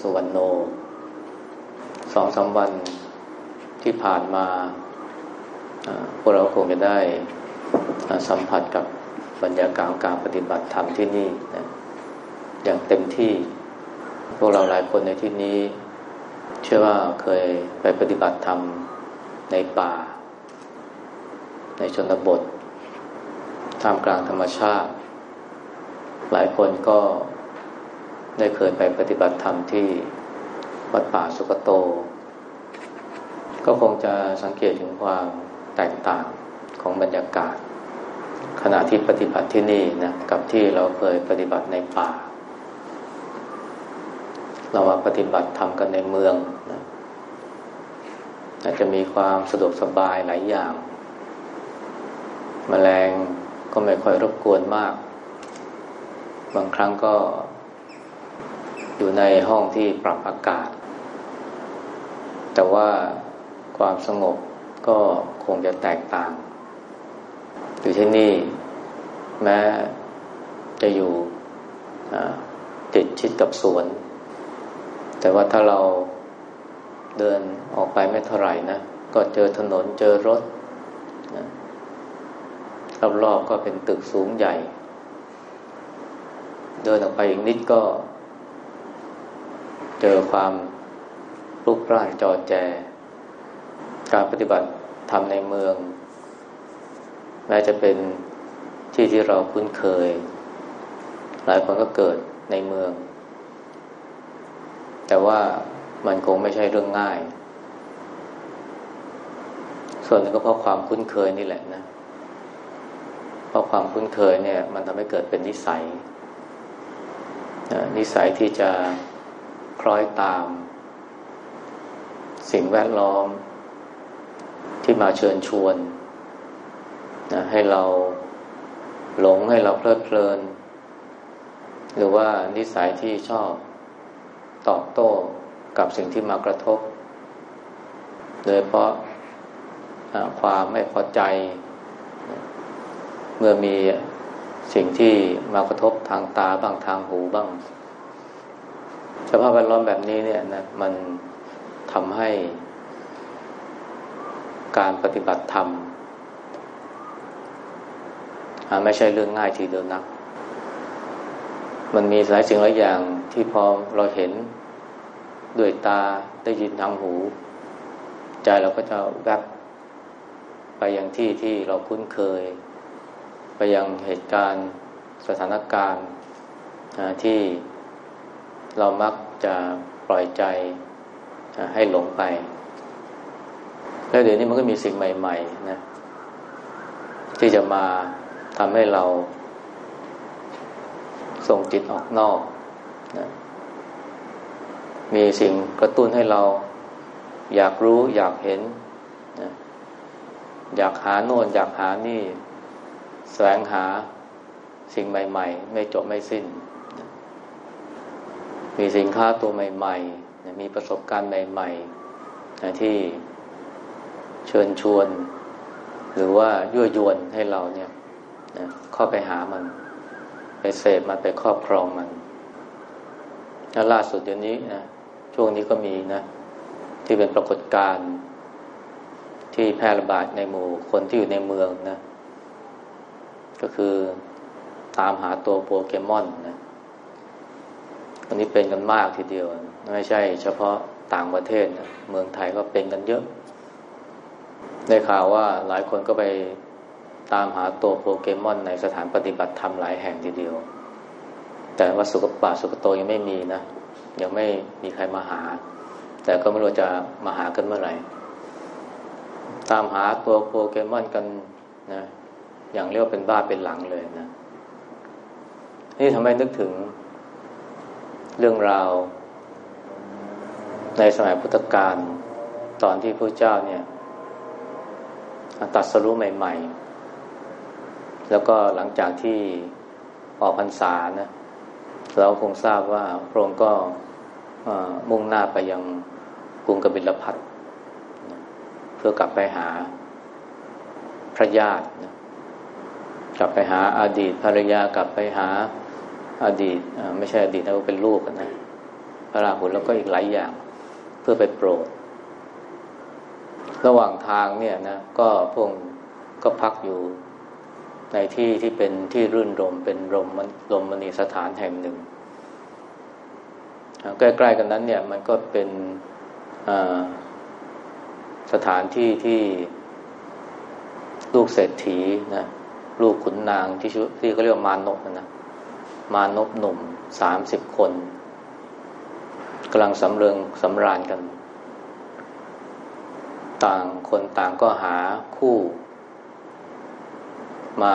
สุวรรณโนสองสาวันที่ผ่านมาพวกเราคงจะได้สัมผัสกับบรรยากาศการปฏิบัติธรรมที่นี่นะอย่างเต็มที่ พวกเราหลายคนในที่นี้ เชื่อว่าเคยไปปฏิบัติธรรมในป่า ในชนบทท่ามกลางธรรมชาติ หลายคนก็ ได้เคยไปปฏิบัติธรรมที่วัดป่าสุกโต ก็คงจะสังเกตถึงความแตกต่างของบรรยากาศ ขณะที่ปฏิบัติที่นี่นะกับที่เราเคยปฏิบัติในป่า เรามาปฏิบัติทำกันในเมืองนะอาจจะมีความสะดวกสบายหลายอย่างมแมลงก็ไม่ค่อยรบกวนมาก บางครั้งก็ อยู่ในห้องที่ปรับอากาศ แต่ว่าความสงบก็คงจะแตกต่าง อยู่ที่นี่แม้จะอยู่ติดชิดกับสวน แต่ว่าถ้าเราเดินออกไปไม่เท่าไหร่นะ ก็เจอถนนเจอรถนะรอบๆก็เป็นตึกสูงใหญ่ เดินออกไปอีกนิดก็ เจอความลุกร่านจอแจ การปฏิบัติทำในเมือง แม้จะเป็นที่ที่เราคุ้นเคย หลายคนก็เกิดในเมือง แต่ว่ามันคงไม่ใช่เรื่องง่าย ส่วนนึงก็เพราะความคุ้นเคยนี่แหละนะ เพราะความคุ้นเคยเนี่ย มันทำให้เกิดเป็นนิสัยนิสัยที่จะ คล้อยตาม สิ่งแวดล้อม ที่มาเชิญชวนนะให้เราหลงให้เราเพลิดเพลิน หรือว่านิสัยที่ชอบตอบโต้กับสิ่งที่มากระทบ โดยเพราะความไม่พอใจ เมื่อมีสิ่งที่มากระทบทางตาบ้างทางหูบ้าง สภาพแวดล้อมแบบนี้เนี่ยนะมันทำให้ การปฏิบัติธรรมไม่ใช่เรื่องง่ายทีเดียวนัก มันมีหลายสิ่งหลายอย่างที่พอเราเห็นด้วยตาได้ยินทางหู ใจเราก็จะแวบไปยังที่ที่เราคุ้นเคย ไปยังเหตุการณ์สถานการณ์ที่ เรามักจะปล่อยใจให้หลงไป แล้วเดี๋ยวนี้มันก็มีสิ่งใหม่ๆนะที่จะมาทำให้เรา ส่งจิตออกนอกนะมีสิ่งกระตุ้นให้เราอยากรู้อยากเห็นนะอยากหาโน่นอยากหานี่ แสวงหาสิ่งใหม่ ๆ ไม่จบไม่สิ้น มีสินค้าตัวใหม่ๆ มีประสบการณ์ใหม่ๆ ที่เชิญชวน หรือว่ายั่วยวนให้เราเนี่ยเข้าไปหามัน ไปเสพมันไปครอบครองมันแล้วล่าสุดเดี๋ยวนี้นะช่วงนี้ก็มีนะ ที่เป็นปรากฏการณ์ที่แพร่ระบาดในหมู่คนที่อยู่ในเมืองนะ ก็คือตามหาตัวโปเกมอนนะ อันนี้เป็นกันมากทีเดียว ไม่ใช่ เฉพาะต่างประเทศนะเมืองไทยก็เป็นกันเยอะได้ข่าวว่าหลายคนก็ไปตามหาตัวโปเกมอนในสถานปฏิบัติธรรมหลายแห่งทีเดียว แต่ว่าสุกป่าสุกโตยังไม่มีนะ ยังไม่มีใครมาหา แต่ก็ไม่รู้จะมาหากันเมื่อไหร่ ตามหาตัวโปเกมอนกันนะ อย่างเรียกว่าเป็นบ้าเป็นหลังเลยนะ นี่ทำให้นึกถึง เรื่องราว ในสมัยพุทธกาลตอนที่พระเจ้าเนี่ยตัดสรู้ใหม่ ๆ แล้วก็หลังจากที่ออกพรรษานะเราคงทราบว่าพระองค์ก็มุ่งหน้าไปยังกรุงกบิลพัทเพื่อกลับไปหาพระญาติกลับไปหาอาดีตภรรยากลับไปหา อดีตไม่ใช่อดีตนะเป็นลูกนะพระราหุลแล้วก็อีกหลายอย่าง เพื่อไปโปรด ระหว่างทางเนี่ยนะก็พวกก็พักอยู่ในที่ที่เป็นที่รื่นรมเป็นรมรมมณีสถานแห่งหนึ่งใกล้ๆกันนั้น เนี่ยมันก็เป็นสถานที่ที่ลูกเศรษฐีนะลูกขุนนางที่ชื่อที่เขาเรียกว่ามานพนะ มานพหนุ่มสามสิบคนกำลังสำเริงสำราญกัน ต่างคนต่างก็หาคู่ มา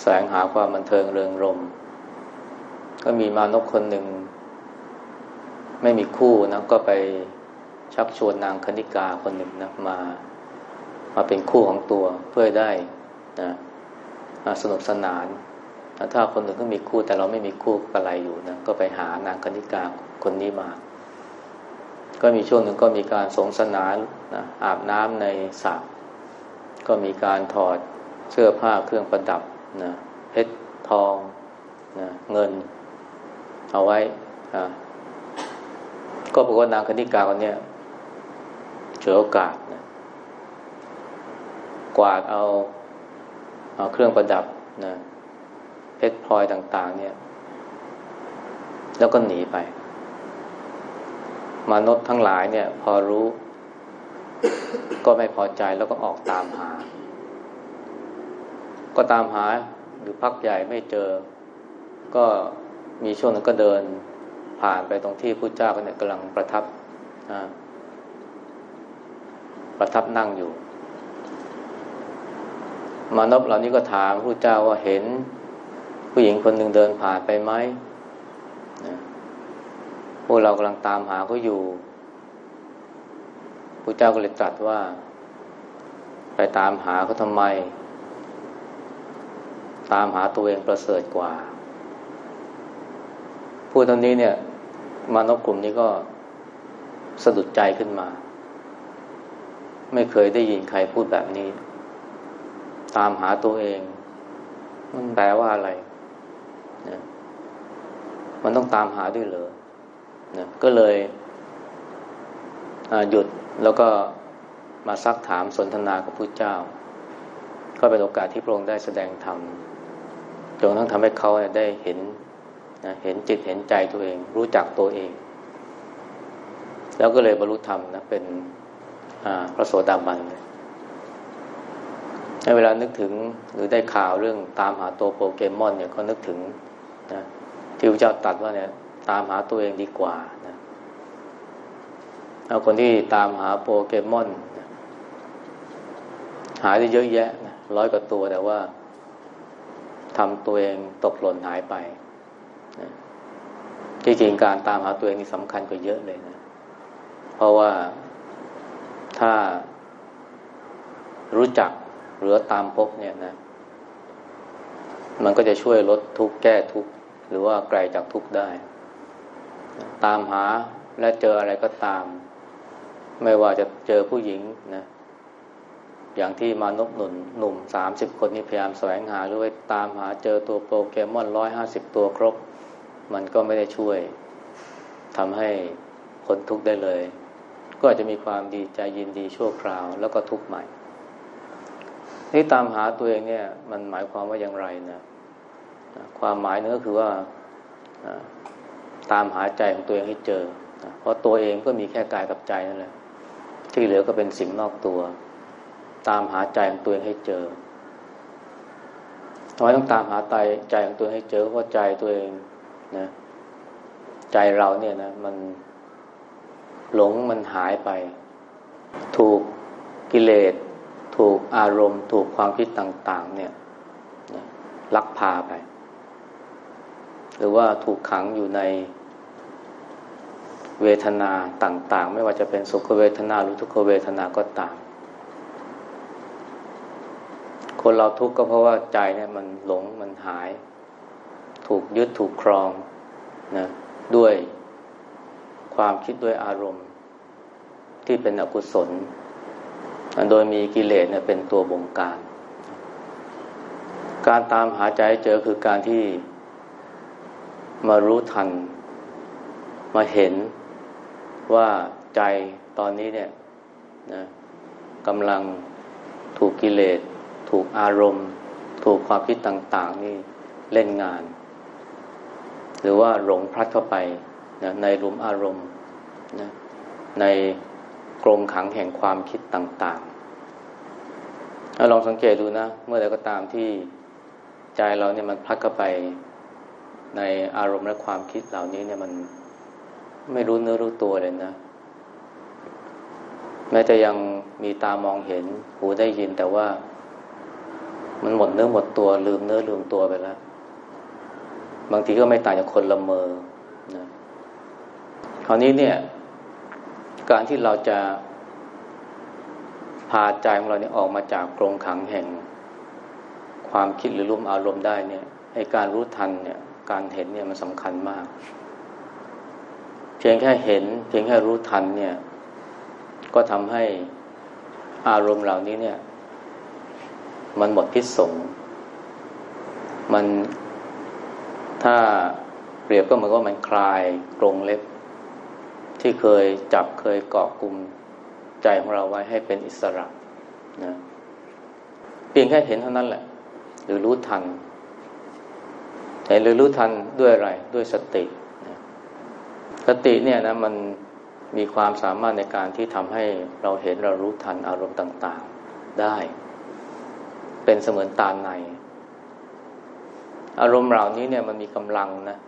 แสวงหาความบันเทิงเริงรม ก็มีมานพคนหนึ่ง ไม่มีคู่นะก็ไปชักชวนนางคณิกาคนหนึ่งนะมา มาเป็นคู่ของตัวเพื่อได้นะสนุกสนาน ถ้าคนอื่นก็มีคู่แต่เราไม่มีคู่อะไรอยู่นะก็ไปหานางคณิกาคนนี้มา ก็มีช่วงหนึ่งก็มีการสงสนานนะอาบน้ำในสระก็มีการถอดเสื้อผ้าเครื่องประดับนะเพชรทองนะเงิน เอาไว้ก็ปรากฏนางคณิกาคนนี้เฉยโอกาสนะกวาดเอาเอาเครื่องประดับนะ ชรพลอยต่าง ๆ เนี่ย แล้วก็หนีไป มนุษย์ทั้งหลายเนี่ย พอรู้ ก็ไม่พอใจแล้วก็ออกตามหา ก็ตามหาหรือพักใหญ่ไม่เจอ ก็มีช่วงนึงก็เดินผ่านไปตรงที่พระเจ้าเนี่ยกำลังประทับประทับนั่งอยู่ มานพเหล่านี้ก็ถามพระเจ้าว่าเห็น ผู้หญิงคนหนึ่งเดินผ่านไปไหมพวกเรากำลังตามหาเขาอยู่พระเจ้าก็เลยตรัสว่า ไปตามหาเขาทำไม ตามหาตัวเองประเสริฐกว่า พูดตอนนี้เนี่ย มานพกลุ่มนี้ก็สะดุดใจขึ้นมา ไม่เคยได้ยินใครพูดแบบนี้ ตามหาตัวเอง มันแปลว่าอะไร มันต้องตามหาด้วยเหรอนะก็เลยหยุดแล้วก็มาซักถามสนทนากับพระเจ้า ก็เป็นโอกาสที่พระองค์ได้แสดงธรรมจนทั้งทำให้เขาได้เห็นนะเห็นจิตเห็นใจตัวเอง รู้จักตัวเอง แล้วก็เลยบรรลุธรรมนะเป็นพระโสดาบันเลยเวลานึกถึงหรือได้ข่าวเรื่องตามหาตัวโปเกมอนเนี่ยก็นึกถึงนะ ที่พระเจ้าตัดว่าเนี่ยตามหาตัวเองดีกว่านะเอาคนที่ตามหาโปเกมอนนะหายได้เยอะแยะนะร้อยกว่าตัวแต่ว่าทำตัวเองตกหล่นหายไปนะจริงๆการตามหาตัวเองนี่สำคัญกว่าเยอะเลยนะ เพราะว่าถ้ารู้จักหรือตามพบเนี่ยนะ มันก็จะช่วยลดทุกข์แก้ทุกข์ หรือว่าไกลจากทุกข์ได้ ตามหาและเจออะไรก็ตาม ไม่ว่าจะเจอผู้หญิงนะอย่างที่มานพหนุนหนุ่มสามสิบคนนี่พยายามแสวงหาหรือว่าตามหาเจอตัวโปเกมอนร้อยห้าสิบตัวครบ มันก็ไม่ได้ช่วยทำให้คนทุกข์ได้เลย ก็อาจจะมีความดีใจยินดีชั่วคราว แล้วก็ทุกข์ใหม่ นี่ตามหาตัวเองเนี่ย มันหมายความว่าอย่างไรนะ ความหมายนึงก็คือว่าตามหาใจของตัวเองให้เจอ เพราะตัวเองก็มีแค่กายกับใจนั่นแหละ ที่เหลือก็เป็นสิ่งนอกตัว ตามหาใจของตัวเองให้เจอทำไมต้องตามหาใจใจของตัวเองให้เจอเพราะใจตัวเองนะใจเราเนี่ยนะมันหลงมันหายไป ถูกกิเลส ถูกอารมณ์ ถูกความคิดต่าง ๆ เนี่ยลักพาไป หรือว่าถูกขังอยู่ในเวทนาต่าง ๆ ไม่ว่าจะเป็นสุขเวทนาหรือทุกขเวทนาก็ตาม คนเราทุกข์ก็เพราะว่าใจเนี่ยมันหลงมันหาย ถูกยึดถูกครองนะด้วยความคิดด้วยอารมณ์ ที่เป็นอกุศล โดยมีกิเลสเนี่ยเป็นตัวบงการ การตามหาใจเจอคือการที่ มารู้ทัน มาเห็นว่าใจตอนนี้เนี่ยนะกำลังถูกกิเลส ถูกอารมณ์ ถูกความคิดต่าง ๆ นี่เล่นงาน หรือว่าหลงพลัดเข้าไปนะในรุมอารมณ์นะในกรงขังแห่งความคิดต่างๆลองสังเกตดูนะ เมื่อใดก็ตามที่ใจเราเนี่ยมันพลัดเข้าไป ในอารมณ์และความคิดเหล่านี้เนี่ยมันไม่รู้เนื้อรู้ตัวเลยนะ แม้จะยังมีตามองเห็น หูได้ยินแต่ว่า มันหมดเนื้อหมดตัวลืมเนื้อลืมตัวไปแล้ว บางทีก็ไม่ต่างจากคนละเมอนะคราวนี้เนี่ย การที่เราจะพาใจของเราเนี่ยออกมาจากกรงขังแห่ง ความคิดหรือรุ่มอารมณ์ได้เนี่ยไอการรู้ทันเนี่ย การเห็นเนี่ยมันสำคัญมาก เพียงแค่เห็น เพียงแค่รู้ทันเนี่ย ก็ทำให้อารมณ์เหล่านี้เนี่ย มันหมดพิษสงมันถ้าเปรียบก็เหมือนว่ามันคลายกรงเล็บ ที่เคยจับเคยเกาะกลุ่มใจของเราไว้ให้เป็นอิสระนะเพียงแค่เห็นเท่านั้นแหละ หรือรู้ทัน แต่หรือรู้ทันด้วยอะไรด้วยสติสติเนี่ยนะมันมีความสามารถในการที่ทำให้เราเห็นเรารู้ทันอารมณ์ต่าง ๆ ได้ เป็นเสมือนตาใน อารมณ์เหล่านี้เนี่ยมันมีกำลังนะ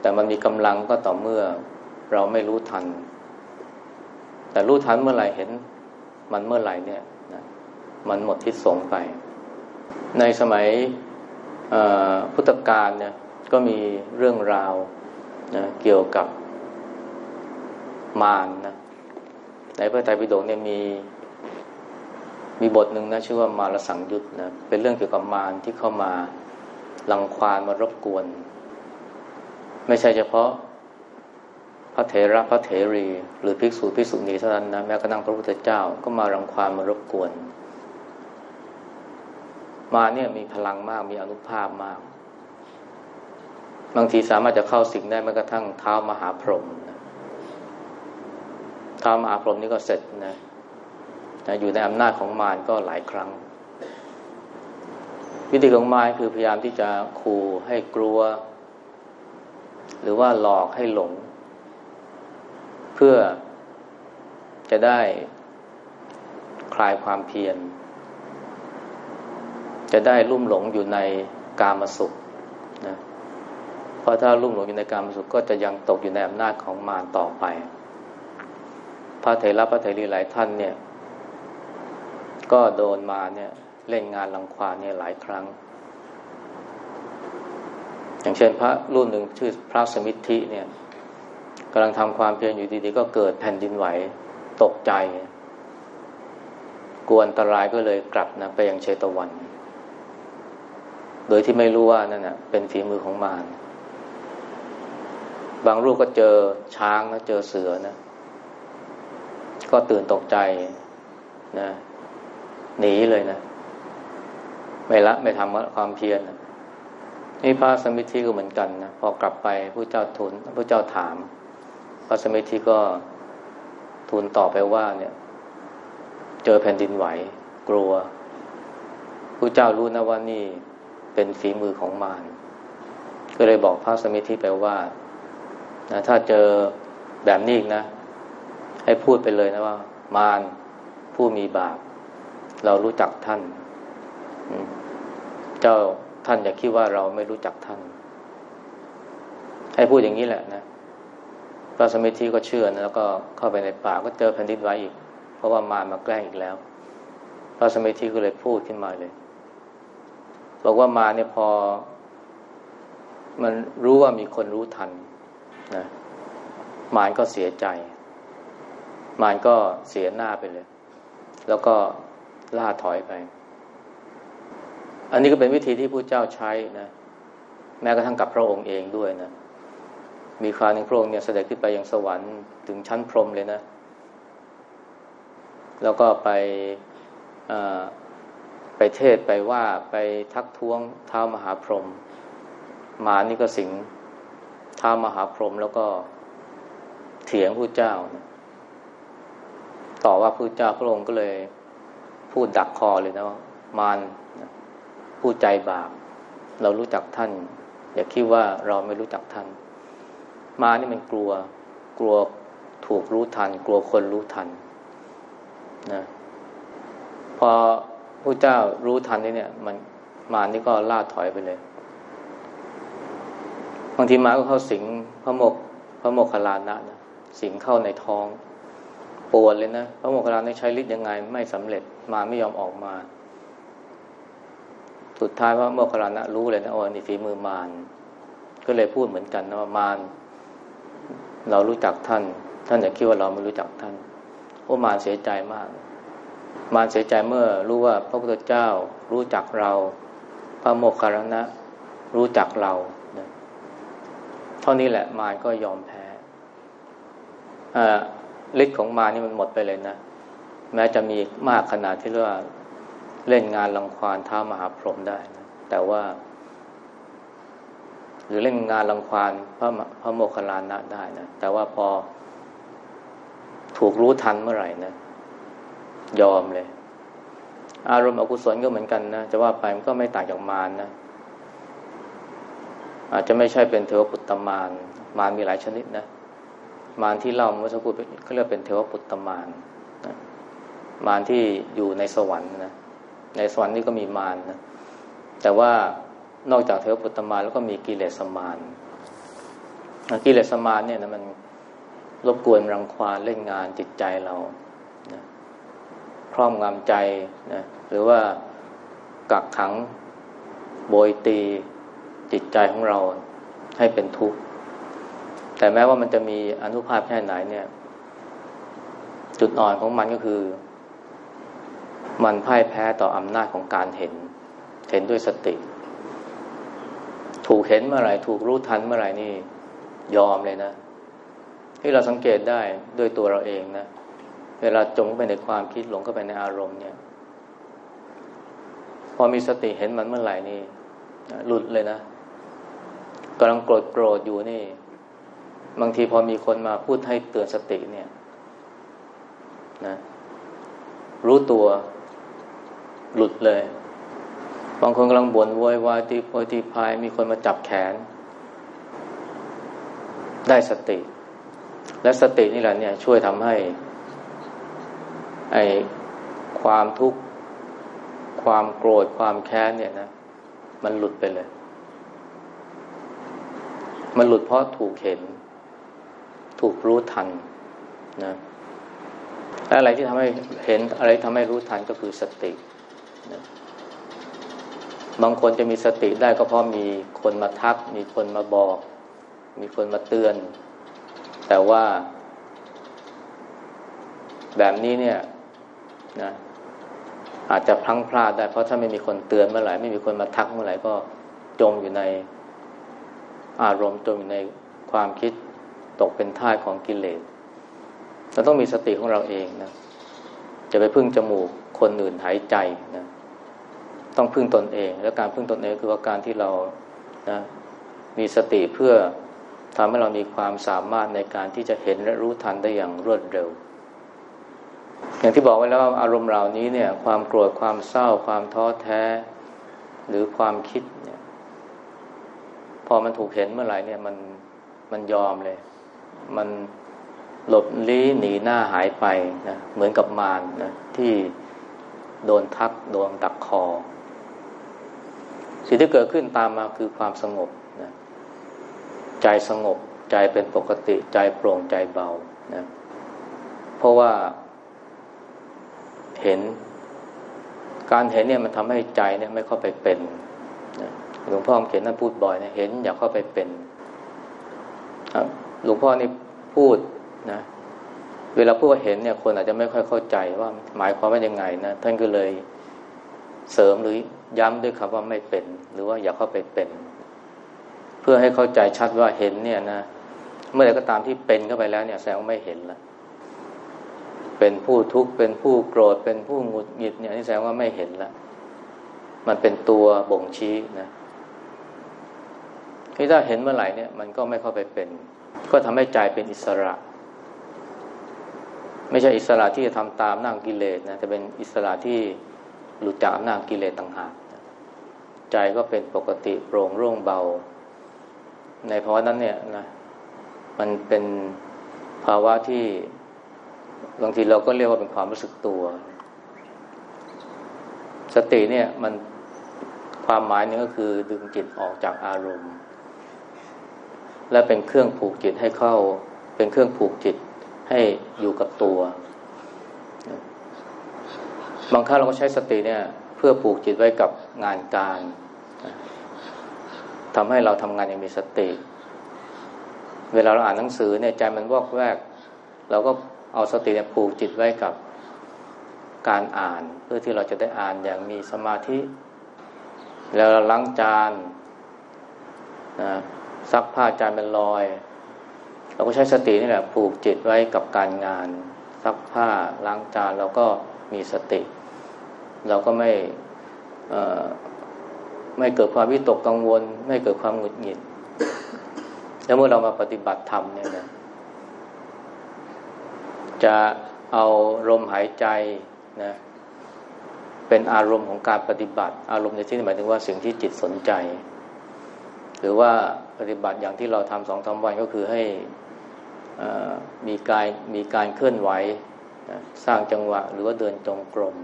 แต่มันมีกำลังก็ต่อเมื่อเราไม่รู้ทัน แต่รู้ทันเมื่อไหร่เห็น มันเมื่อไหร่เนี่ยนะมันหมดทิศสงไป ในสมัย พุทธกาลเนี่ยก็มีเรื่องราวนะเกี่ยวกับมารนนะในพระไตรปิฎกเนี่ยมีมีบทหนึ่งนะชื่อว่ามารสังยุตนะเป็นเรื่องเกี่ยวกับมารที่เข้ามาลังควานมารบกวน ไม่ใช่เฉพาะพระเถระพระเถรี หรือภิกษุภิกษุณีเท่านั้นนะแม้กระทั่งพระพุทธเจ้าก็มารังควานมารบกวน มาเนี่ยมีพลังมากมีอนุภาพมาก บางทีสามารถจะเข้าสิงได้แม้กระทั่งเท้ามหาพรหมเท้ามหาพรหมนี่ก็เสร็จนะนะอยู่ในอำนาจของมารก็หลายครั้ง วิธีของมารคือพยายามที่จะขู่ให้กลัว หรือว่าหลอกให้หลง เพื่อจะได้คลายความเพียร จะได้ลุ่มหลงอยู่ในกามสุขนะเพราะถ้าลุ่มหลงอยู่ในกามสุขก็จะยังตกอยู่ในอำนาจของมารต่อไป พระเถระพระเถรีหลายท่านเนี่ย ก็โดนมาเนี่ยเล่นงานลังควานเนี่ยหลายครั้ง อย่างเช่นพระรุ่นหนึ่งชื่อพระสมิทธิเนี่ยกำลังทำความเพียรอยู่ดีๆ ก็เกิดแผ่นดินไหวตกใจ กวนอันตรายก็เลยกลับนะไปยังเชตวัน โดยที่ไม่รู้ว่านั่นนะเป็นฝีมือของมารบางรูปก็เจอช้างนะเจอเสือนะ ก็ตื่นตกใจนะหนีเลยนะ ไม่ละไม่ทำความเพียรนะนี่พระสมิธิก็เหมือนกันนะพอกลับไปผู้เจ้าทูลผู้เจ้าถาม พระสมิธิก็ทูลตอบไปว่าเนี่ย เจอแผ่นดินไหว กลัวผู้เจ้ารู้นะว่านี่ เป็นฝีมือของมารก็เลยบอกพระสมิทธิไปว่านะถ้าเจอแบบนี้อีกนะ ให้พูดไปเลยนะว่า มารผู้มีบาป เรารู้จักท่าน เจ้าท่านอย่าคิดว่าเราไม่รู้จักท่าน ให้พูดอย่างนี้แหละนะพระสมิทธิก็เชื่อนะแล้วก็เข้าไปในป่าก็เจอแผ่นดินไหวอีก เพราะว่ามารมาแกล้งอีกแล้ว พระสมัยทีก็เลยพูดขึ้นมาเลย บอกว่ามาเนี่ยพอ มันรู้ว่ามีคนรู้ทันนะมารก็เสียใจ มารก็เสียหน้าไปเลย แล้วก็ล่าถอยไป อันนี้ก็เป็นวิธีที่ผู้เจ้าใช้นะแม้กระทั่งกับพระองค์เองด้วยนะ มีคราวหนึ่งพระองค์เนี่ยเสด็จขึ้นไปยังสวรรค์ถึงชั้นพรหมเลยนะ แล้วก็ไป ไปเทศไปว่าไปทักท้วงเท้ามหาพรหมมานี่ก็สิงเท้ามหาพรหมแล้วก็เถียงผู้เจ้า ต่อว่าผู้เจ้าพระองค์ก็เลย พูดดักคอเลยนะว่ามารผู้ใจบาปเรารู้จักท่าน อย่าคิดว่าเราไม่รู้จักท่าน มานี่มันกลัว กลัวถูกรู้ทัน กลัวคนรู้ทันนะพอ ผู้เจ้ารู้ทันนี่เนี่ย มันมานี่ก็ล่าถอยไปเลย บางทีมาก็เข้าสิงพระโมกพระโมคคลานะนะสิงเข้าในท้องปวดเลยนะพระโมคคลานะใช้ฤทธิ์ยังไง ไม่สำเร็จมาไม่ยอมออกมา สุดท้ายพระโมคคลลานะรู้เลยนะโอ้นี่ฝีมือมารก็เลยพูดเหมือนกันนะว่ามารเรารู้จักท่าน ท่านอย่าคิดว่าเราไม่รู้จักท่านโอ้มารเสียใจมาก มารเสียใจเมื่อรู้ว่าพระพุทธเจ้ารู้จักเรา พระโมคคัลลานะรู้จักเราเท่านี้แหละมารก็ยอมแพ้ฤทธิ์ของมารนี่มันหมดไปเลยนะ แม้จะมีมากขนาดที่เรียกว่าเล่นงานลังควานท้ามหาพรหมได้นะแต่ว่า หรือเล่นงานลังควานพระพระโมคคัลลานะได้นะแต่ว่าพอถูกรู้ทันเมื่อไหร่นะ ยอมเลย อารมณ์อกุศลก็เหมือนกันนะจะว่าไปมันก็ไม่ต่างจากมารนนะอาจจะไม่ใช่เป็นเทวปุตตมารมารมีหลายชนิดนะมารที่เล่าเมื่อสักครู่เขาเรียกเป็นเทวปุตตมารนะมารที่อยู่ในสวรรค์นะในสวรรค์นี่ก็มีมารนะแต่ว่านอกจากเทวปุตตมารแล้วก็มีกิเลสมารกิเลสมารเนี่ยนะมันรบกวนรังควานเล่นงานจิตใจเรา รอบงำใจนะหรือว่ากักขังโบยตีจิตใจของเราให้เป็นทุกข์ แต่แม้ว่ามันจะมีอนุภาพแค่ไหนเนี่ย จุดอ่อนของมันก็คือ มันพ่ายแพ้ต่ออำนาจของการเห็น เห็นด้วยสติ ถูกเห็นเมื่อไหร่ ถูกรู้ทันเมื่อไหร่นี่ยอมเลยนะที่เราสังเกตได้ด้วยตัวเราเองนะ เวลาจมไปในความคิดหลงเข้าไปในอารมณ์เนี่ย พอมีสติเห็นมันเมื่อไหร่นี่หลุดเลยนะกำลังโกรธโกรธอยู่นี่ บางทีพอมีคนมาพูดให้เตือนสติเนี่ย นะ รู้ตัวหลุดเลย บางคนกำลังบ่นโวยวายตีโพยตีพายมีคนมาจับแขน ได้สติ และสตินี่แหละเนี่ย ช่วยทำให้ ไอความทุกข์ความโกรธความแค้นเนี่ยนะ มันหลุดไปเลย มันหลุดเพราะถูกเห็น ถูกรู้ทันนะและอะไรที่ทำให้เห็นอะไรทำให้รู้ทันก็คือสติบางคนจะมีสติได้ก็เพราะมีคนมาทัก มีคนมาบอก มีคนมาเตือน แต่ว่า แบบนี้เนี่ย นะอาจจะพลั้งพลาดได้ เพราะถ้าไม่มีคนเตือนเมื่อไหร่ไม่มีคนมาทักเมื่อไหร่ก็จมอยู่ในอารมณ์จมอยู่ในความคิดตกเป็นท่าของกิเลสเราต้องมีสติของเราเองนะจะไปพึ่งจมูกคนอื่นหายใจนะต้องพึ่งตนเอง และการพึ่งตนเองคือว่าการที่เรานะมีสติเพื่อทำให้เรามีความสามารถในการที่จะเห็นและรู้ทันได้อย่างรวดเร็ว อย่างที่บอกไว้แล้วอารมณ์เหล่านี้เนี่ย ความโกรธความเศร้า ความท้อแท้ หรือความคิดเนี่ย พอมันถูกเห็นเมื่อไหร่เนี่ย มันมันยอมเลย มันหลบลี้หนีหน้าหายไปนะเหมือนกับมารนะที่โดนทักโดนดักคอ สิ่งที่เกิดขึ้นตามมาคือความสงบนะใจสงบใจเป็นปกติใจโปร่งใจเบานะเพราะว่า เห็น การเห็นเนี่ยมันทำให้ใจเนี่ยไม่เข้าไปเป็นหลวงพ่อเขียนนั่นพูดบ่อยนะเห็นอยากเข้าไปเป็นหลวงพ่อนี่พูดนะเวลาพูดว่าเห็นเนี่ย คนอาจจะไม่ค่อยเข้าใจว่าหมายความว่ายังไงนะท่านก็เลยเสริมหรือย้ำด้วยคำว่าไม่เป็น หรือว่าอยากเข้าไปเป็น เพื่อให้เข้าใจชัดว่าเห็นเนี่ยนะเมื่อใดก็ตามที่เป็นเข้าไปแล้วเนี่ยแสดงว่าไม่เห็นแล้ว เป็นผู้ทุกข์เป็นผู้โกรธ เป็นผู้หงุดหงิดเนี่ยนี่แสดงว่าไม่เห็นแล้วมันเป็นตัวบ่งชี้นะที่ถ้าเห็นเมื่อไหร่เนี่ยมันก็ไม่เข้าไปเป็น ก็ทำให้ใจเป็นอิสระ ไม่ใช่อิสระที่จะทำตามนั่งกิเลสนะแต่เป็นอิสระที่หลุดจากอำนาจกิเลสต่างหากใจก็เป็นปกติโปร่งโล่งเบา ในภาวะนั้นเนี่ยนะมันเป็นภาวะที่ บางทีเราก็เรียกว่าเป็นความรู้สึกตัว สติเนี่ยมันความหมายนึงก็คือดึงจิตออกจากอารมณ์ และเป็นเครื่องผูกจิตให้เข้า เป็นเครื่องผูกจิตให้อยู่กับตัว บางครั้งเราก็ใช้สติเนี่ยเพื่อผูกจิตไว้กับงานการทำให้เราทำงานอย่างมีสติ เวลาเราอ่านหนังสือเนี่ยใจมันวอกแวกเราก็ เอาสติผูกจิตไว้กับการอ่าน เพื่อที่เราจะได้อ่านอย่างมีสมาธิ แล้วเราล้างจานนะซักผ้าจานเป็นรอย เราก็ใช้สตินี่แหละผูกจิตไว้กับการงาน ซักผ้าล้างจานเราก็มีสติ เราก็ไม่ไม่เกิดความวิตกกังวล ไม่เกิดความหงุดหงิด แล้วเมื่อเรามาปฏิบัติธรรมเนี่ยนะ จะเอาลมหายใจนะเป็นอารมณ์ของการปฏิบัติ อารมณ์ในที่นี้หมายถึงว่าสิ่งที่จิตสนใจ หรือว่าปฏิบัติอย่างที่เราทำสองสาวันก็คือให้มีกายมีการเคลื่อนไหวสร้างจังหวะหรือว่าเดินจงกรม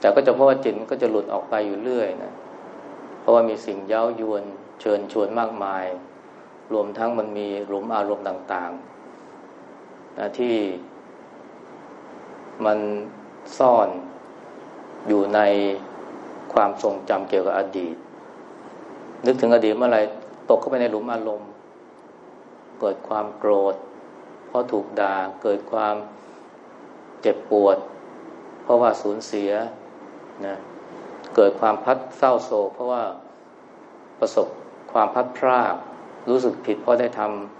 แต่ก็จะเพราะว่าจิตก็จะหลุดออกไปอยู่เรื่อยนะเพราะว่ามีสิ่งเย้ายวนเชิญชวนมากมาย รวมทั้งมันมีหลุมอารมณ์ต่าง นะที่มันซ่อนอยู่ในความทรงจำเกี่ยวกับอดีต นึกถึงอดีตเมื่อไรตกเข้าไปในหลุมอารมณ์ เกิดความโกรธ เพราะถูกด่าเกิดความเจ็บปวด เพราะว่าสูญเสียนะเกิดความพัดเศร้าโศก เพราะว่าประสบความพัดพรากรู้สึกผิดเพราะได้ทำ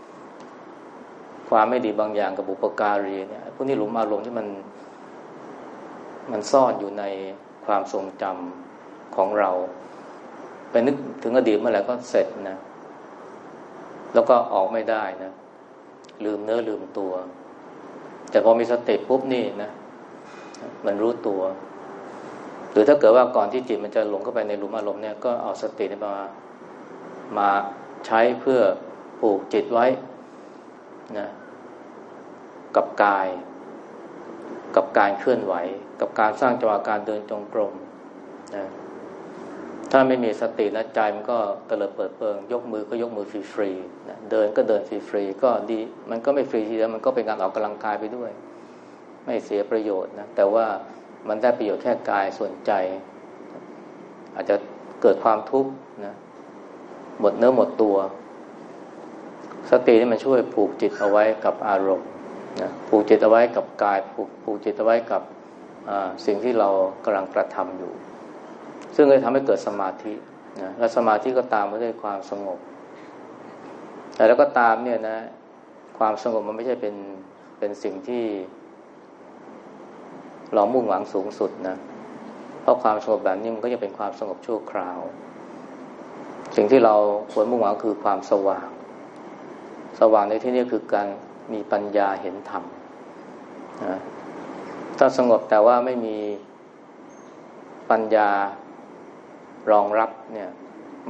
ความไม่ดีบางอย่างกับบุปการีเนี่ยพวกนี้หลุมอารมณ์ที่มัน มันซ่อนอยู่ในความทรงจำของเรา ไปนึกถึงอดีตเมื่อไหร่ก็เสร็จนะ แล้วก็ออกไม่ได้นะ ลืมเนื้อลืมตัว แต่พอมีสติปุ๊บนี่นะ มันรู้ตัว หรือถ้าเกิดว่าก่อนที่จิตมันจะหลงเข้าไปในหลุมอารมณ์เนี่ยก็เอาสติมามาใช้เพื่อผูกจิตไว้นะ กับกาย กับการเคลื่อนไหว กับการสร้างจังหวะการเดินจงกรมนะถ้าไม่มีสตินะใจมันก็เตลิดเปิดเปิง ยกมือก็ยกมือฟรีๆนะเดินก็เดินฟรีๆก็ดี มันก็ไม่ฟรีทีเดียวมันก็เป็นการออกกำลังกายไปด้วย ไม่เสียประโยชน์นะแต่ว่ามันได้ประโยชน์แค่กายส่วนใจ อาจจะเกิดความทุกข์นะหมดเนื้อหมดตัว สตินี่มันช่วยผูกจิตเอาไว้กับอารมณ์ นะผูกจิตเอาไว้กับกายผูกผูกจิตเอาไว้กับสิ่งที่เรากำลังกระทำอยู่ ซึ่งเลยทำให้เกิดสมาธินะและสมาธิก็ตามมาด้วยความสงบ แต่แล้วก็ตามเนี่ยนะ ความสงบมันไม่ใช่เป็นเป็นสิ่งที่ เรามุ่งหวังสูงสุดนะ เพราะความสงบแบบนี้มันก็จะเป็นความสงบชั่วคราว สิ่งที่เราควรมุ่งหวังคือความสว่าง สว่างในที่นี้คือการ มีปัญญาเห็นธรรมนะถ้าสงบแต่ว่าไม่มีปัญญารองรับเนี่ย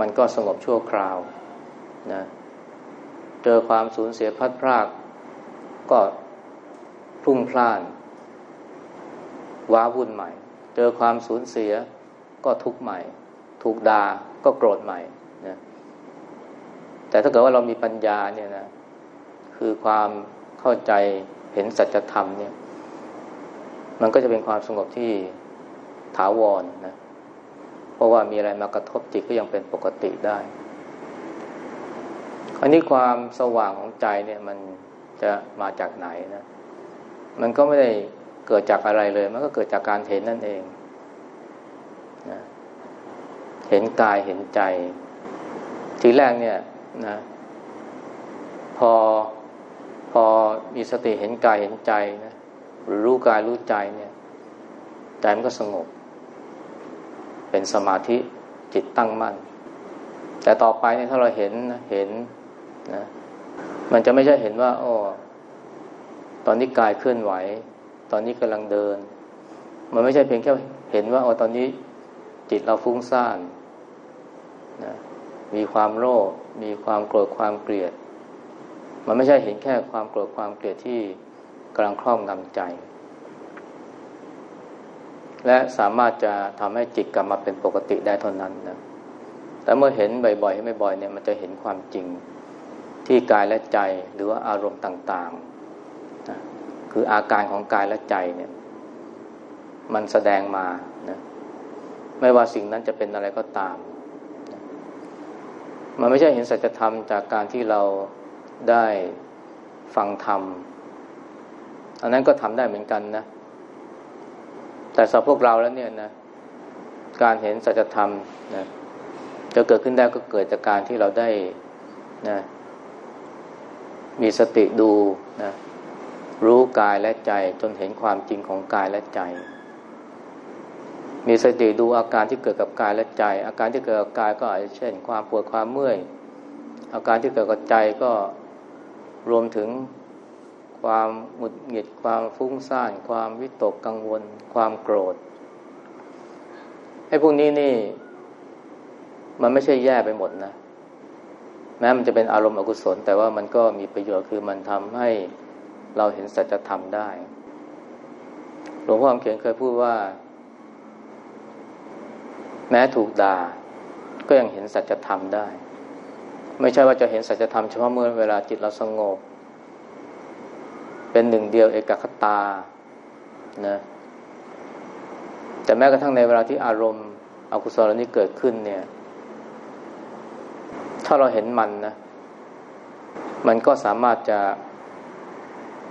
มันก็สงบชั่วคราวนะเจอความสูญเสียพัดพราก ก็พุ่งพล่าน ว้าวุ่นใหม่ เจอความสูญเสียก็ทุกข์ใหม่ ถูกดา่าก็โกรธใหม่นะแต่ถ้าเกิดว่าเรามีปัญญาเนี่ยนะ คือความเข้าใจเห็นสัจธรรมเนี่ย มันก็จะเป็นความสงบที่ถาวรนนะเพราะว่ามีอะไรมากระทบจิตก็ยังเป็นปกติได้ อันนี้ความสว่างของใจเนี่ยมันจะมาจากไหนนะ มันก็ไม่ได้เกิดจากอะไรเลย มันก็เกิดจากการเห็นนั่นเองนะเห็นกายเห็นใจ ทีแรกเนี่ยนะ พอ พอมีสติเห็นกายเห็นใจนะหรือรู้กายรู้ใจเนี่ยใจมันก็สงบ เป็นสมาธิจิตตั้งมั่น แต่ต่อไปเนี่ยถ้าเราเห็นนะเห็นนะมันจะไม่ใช่เห็นว่าโอ้ตอนนี้กายเคลื่อนไหว ตอนนี้กำลังเดิน มันไม่ใช่เพียงแค่เห็นว่าโอ้ตอนนี้จิตเราฟุ้งซ่านนะมีความโลภมีความโกรธความเกลียด มันไม่ใช่เห็นแค่ความโกรธความเกลียดที่กำลังครอบงำใจ และสามารถจะทำให้จิตกลับมาเป็นปกติได้เท่านั้นนะแต่เมื่อเห็นบ่อยๆให้บ่อยๆเนี่ยมันจะเห็นความจริงที่กายและใจหรือว่าอารมณ์ต่างๆนะคืออาการของกายและใจเนี่ยมันแสดงมานะไม่ว่าสิ่งนั้นจะเป็นอะไรก็ตามนะมันไม่ใช่เห็นสัจธรรมจากการที่เรา ได้ฟังธรรม อันนั้นก็ทำได้เหมือนกันนะ แต่สำหรับพวกเราแล้วเนี่ยนะ การเห็นสัจธรรมนะจะเกิดขึ้นได้ก็เกิดจากการที่เราได้นะมีสติดูนะรู้กายและใจจนเห็นความจริงของกายและใจ มีสติดูอาการที่เกิดกับกายและใจ อาการที่เกิดกับกายก็อาจจะเช่น ความปวดความเมื่อย อาการที่เกิดกับใจก็ รวมถึงความหงุดหงิดความฟุ้งซ่าน ความวิตกกังวล ความโกรธไอ้พวกนี้นี่ มันไม่ใช่แย่ไปหมดนะ แม้มันจะเป็นอารมณ์อกุศล แต่ว่ามันก็มีประโยชน์คือมันทำให้เราเห็นสัจธรรมได้ หลวงพ่อคำเขียนเคยพูดว่า แม้ถูกด่าก็ยังเห็นสัจธรรมได้ ไม่ใช่ว่าจะเห็นสัจธรรมเฉพาะเมื่อเวลาจิตเราสงบ เป็นหนึ่งเดียวเอกคตานะแต่แม้กระทั่งในเวลาที่อารมณ์อกุศลนี้เกิดขึ้นเนี่ย ถ้าเราเห็นมันนะ มันก็สามารถจะ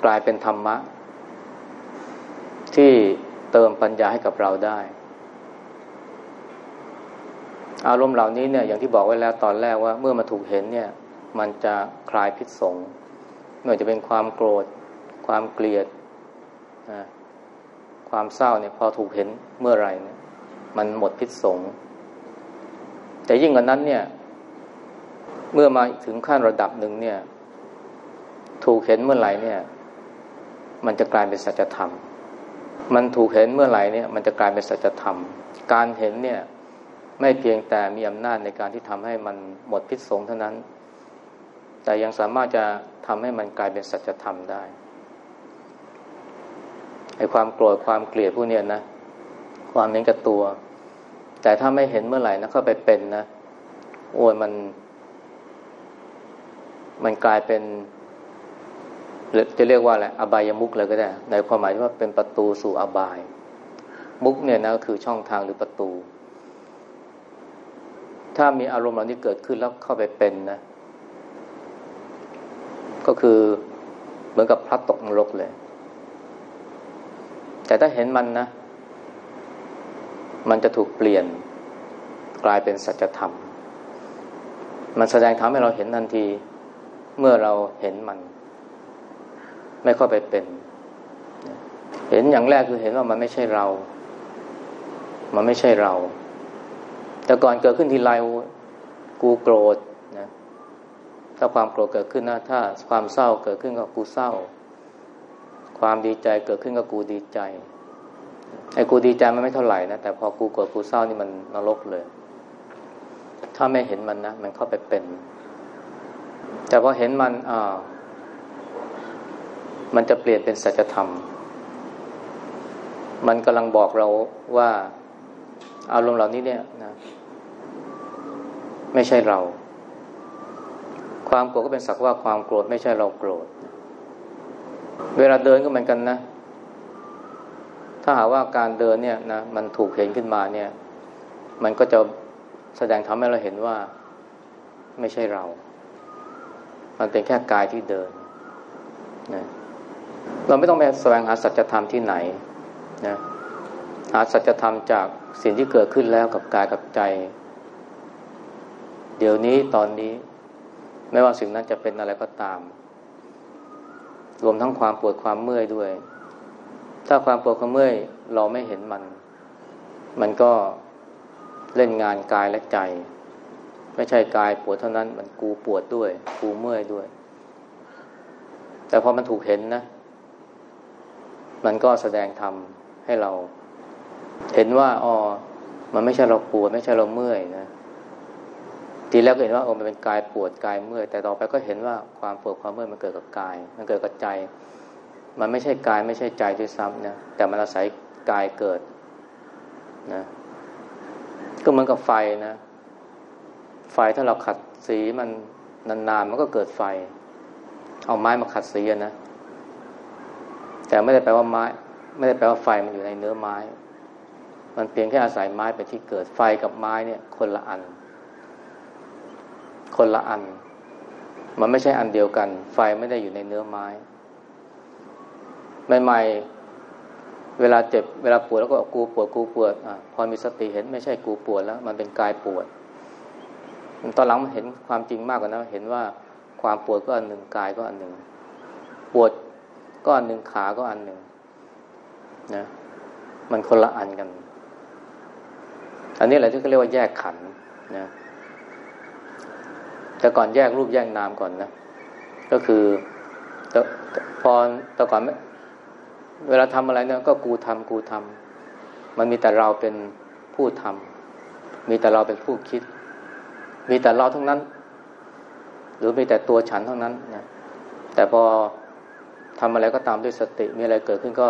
กลายเป็นธรรมะ ที่เติมปัญญาให้กับเราได้ อารมณ์เหล่านี้เนี่ยอย่างที่บอกไว้แล้วตอนแรกว่าเมื่อมาถูกเห็นเนี่ย มันจะคลายพิษสงไม่ว่าจะเป็นความโกรธ ความเกลียดนะความเศร้าเนี่ยพอถูกเห็นเมื่อไรเนี่ยมันหมดพิษสงแต่ยิ่งกว่านั้นเนี่ย เมื่อมาถึงขั้นระดับหนึ่งเนี่ย ถูกเห็นเมื่อไหร่เนี่ย มันจะกลายเป็นสัจธรรม มันถูกเห็นเมื่อไหร่เนี่ย มันจะกลายเป็นสัจธรรม การเห็นเนี่ย ไม่เพียงแต่มีอำนาจในการที่ทำให้มันหมดพิษสงเท่านั้น แต่ยังสามารถจะทำให้มันกลายเป็นสัจธรรมได้ไอ้ความโกรธความเกลียดพวกนี้นะ ความเห็นกับตัว แต่ถ้าไม่เห็นเมื่อไหร่นะเข้าไปเป็นนะโอ้ยมัน มันกลายเป็นจะเรียกว่าอะไรอบายมุกเลยก็ได้ ในความหมายที่ว่าเป็นประตูสู่อบาย มุกเนี่ยนะก็คือช่องทางหรือประตู ถ้ามีอารมณ์เหล่านี้เกิดขึ้นแล้วเข้าไปเป็นนะ ก็คือเหมือนกับพลัดตกนรกเลย แต่ถ้าเห็นมันนะ มันจะถูกเปลี่ยนกลายเป็นสัจธรรม มันแสดงทำให้เราเห็นทันที เมื่อเราเห็นมัน ไม่เข้าไปเป็น เห็นอย่างแรกคือเห็นว่ามันไม่ใช่เรา มันไม่ใช่เรา แต่ก่อนเกิดขึ้นทีไรกูโกรธนะถ้าความโกรธเกิดขึ้นนะถ้าความเศร้าเกิดขึ้นก็กูเศร้า ความดีใจเกิดขึ้นก็กูดีใจไอ้กูดีใจมันไม่เท่าไหร่นะแต่พอกูโกรธกูเศร้านี่มันนรกเลย ถ้าไม่เห็นมันนะมันเข้าไปเป็น แต่พอเห็นมันอ่ามันจะเปลี่ยนเป็นสัจธรรม มันกำลังบอกเราว่าอารมณ์เหล่านี้เนี่ยนะ ไม่ใช่เรา ความโกรธก็เป็นสักว่าความโกรธไม่ใช่เราโกรธ เวลาเดินก็เหมือนกันนะ ถ้าหากว่าการเดินเนี่ยนะมันถูกเห็นขึ้นมาเนี่ย มันก็จะแสดงทำให้เราเห็นว่าไม่ใช่เรา มันเป็นแค่กายที่เดินนะเราไม่ต้องไปแสวงหาสัจธรรมที่ไหนนะหาสัจธรรมจากสิ่งที่เกิดขึ้นแล้วกับกายกับใจ เดี๋ยวนี้ตอนนี้ ไม่ว่าสิ่งนั้นจะเป็นอะไรก็ตาม รวมทั้งความปวดความเมื่อยด้วย ถ้าความปวดความเมื่อยเราไม่เห็นมัน มันก็เล่นงานกายและใจ ไม่ใช่กายปวดเท่านั้น มันกูปวดด้วย กูเมื่อยด้วย แต่พอมันถูกเห็นนะ มันก็แสดงธรรมให้เรา เห็นว่าอ๋อมันไม่ใช่เราปวด ไม่ใช่เราเมื่อยนะ ทีแรกก็เห็นว่าโอ้มันเป็นกายปวดกายเมื่อยแต่ต่อไปก็เห็นว่าความปวดความเมื่อยมันเกิดกับกาย มันเกิดกับใจ มันไม่ใช่กายไม่ใช่ใจด้วยซ้ำนะแต่มันอาศัยกายเกิดนะก็เหมือนกับไฟนะ ไฟถ้าเราขัดสีมันนานๆมันก็เกิดไฟ เอาไม้มาขัดสีนะแต่ไม่ได้แปลว่าไม้ ไม่ได้แปลว่าไฟมันอยู่ในเนื้อไม้ มันเพียงแค่อาศัยไม้เป็นที่เกิดไฟกับไม้เนี่ย คนละอัน คนละอัน มันไม่ใช่อันเดียวกัน ไฟไม่ได้อยู่ในเนื้อไม้ใหม่ๆเวลาเจ็บเวลาปวดแล้วก็กูปวดกูปวดอะพอมีสติเห็นไม่ใช่กูปวดแล้ว มันเป็นกายปวดตอนหลังมันเห็นความจริงมากกว่านั้นเห็นว่าความปวดก็อันหนึ่งกายก็อันหนึ่งปวดก็อันหนึ่งขาก็อันหนึ่งนะมันคนละอันกัน อันนี้แหละที่เขาเรียกว่าแยกขันนะ แต่ก่อนแยกรูปแยกนามก่อนนะ ก็คือพอแต่ก่อนเวลาทำอะไรเนี่ยก็กูทำกูทำมันมีแต่เราเป็นผู้ทำมีแต่เราเป็นผู้คิด มีแต่เราทั้งนั้น หรือมีแต่ตัวฉันทั้งนั้นนะแต่พอทำอะไรก็ตามด้วยสติ มีอะไรเกิดขึ้นก็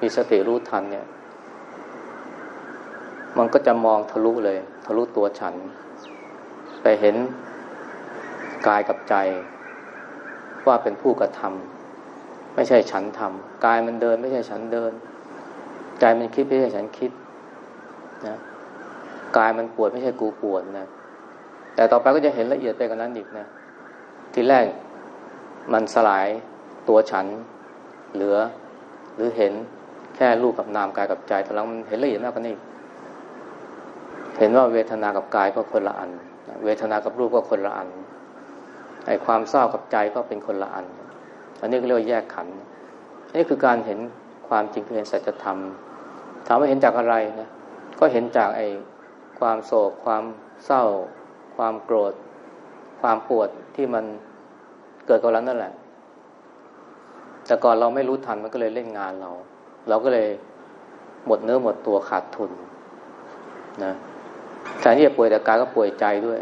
มีสติรู้ทันเนี่ย มันก็จะมองทะลุเลย ทะลุตัวฉัน ไปเห็นกายกับใจ ว่าเป็นผู้กระทำไม่ใช่ฉันทำกายมันเดิน ไม่ใช่ฉันเดิน ใจมันคิดไม่ใช่ฉันคิดนะกายมันปวดไม่ใช่กูปวดนะแต่ต่อไปก็จะเห็นละเอียดไปกว่านั้นอีกนะทีแรกมันสลายตัวฉัน เหลือ หรือเห็นแค่รูปกับนามกายกับใจแต่แล้วมันเห็นละเอียดมากกว่านี้เห็นว่าเวทนากับกายก็คนละอัน เวทนากับรูปก็คนละอันไอ้ความเศร้ากับใจก็เป็นคนละอัน อันนี้ก็เรียกว่าแยกขันอันนี้คือการเห็นความจริงคือเห็นสัจธรรม ถามว่าเห็นจากอะไรนะ ก็เห็นจากไอ้ความโศก ความเศร้า ความโกรธ ความปวดที่มันเกิดกับเรานั่นแหละ แต่ก่อนเราไม่รู้ทันมันก็เลยเล่นงานเรา เราก็เลยหมดเนื้อหมดตัวขาดทุนนะ แทนที่จะป่วยแต่กายก็ป่วยใจด้วย